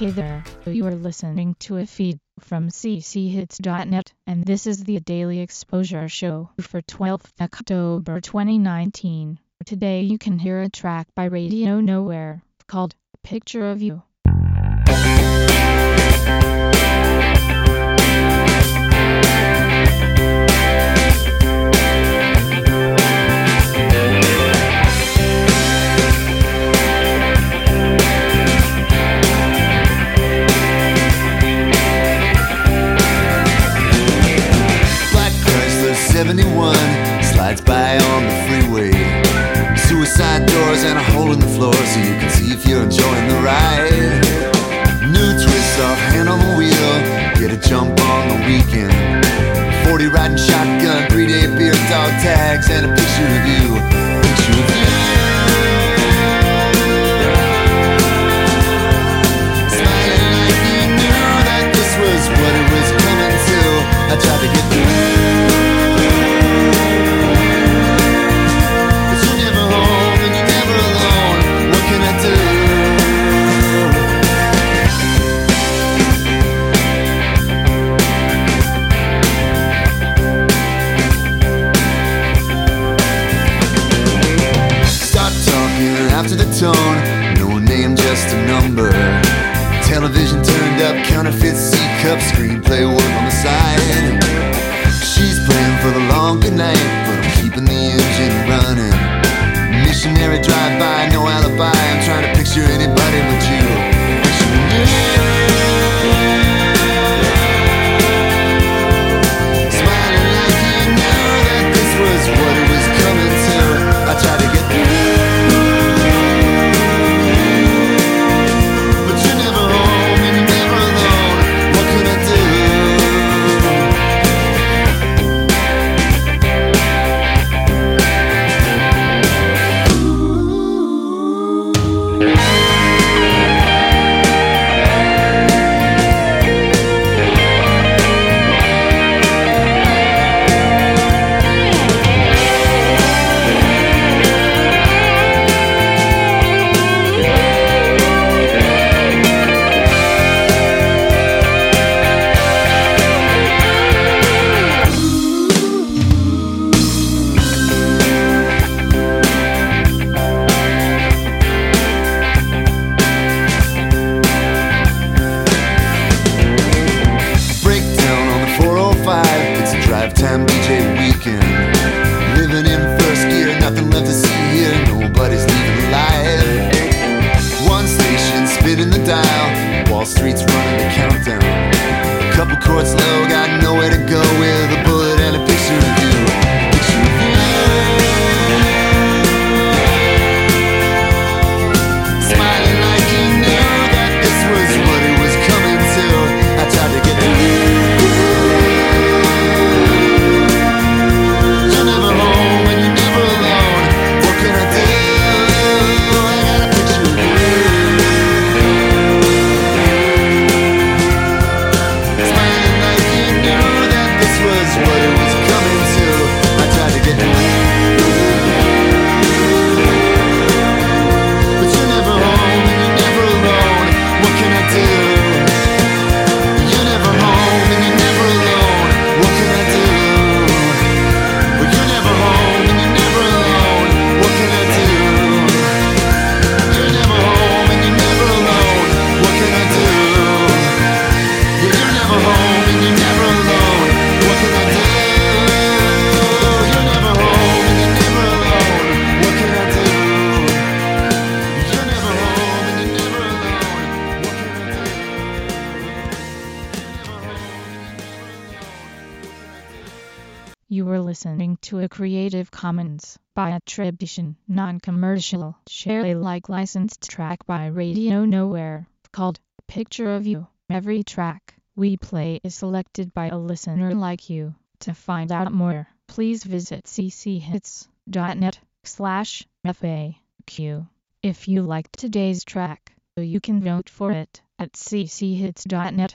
Hey there, you are listening to a feed from cchits.net, and this is the Daily Exposure Show for 12th October 2019. Today you can hear a track by Radio Nowhere called Picture of You. Slides by on the freeway. Suicide doors and a hole in the floor so you can see if you're enjoying the ride. New twist off, hand on the wheel, get a jump on the weekend. 40 riding shotgun, three day beer, dog tags, and a picture of you. C cup, screenplay work on the side. Countdown. A couple courts low, You were listening to a Creative Commons by attribution, non-commercial, share Alike licensed track by Radio Nowhere called Picture of You. Every track we play is selected by a listener like you. To find out more, please visit cchits.net slash FAQ. If you liked today's track, you can vote for it at cchits.net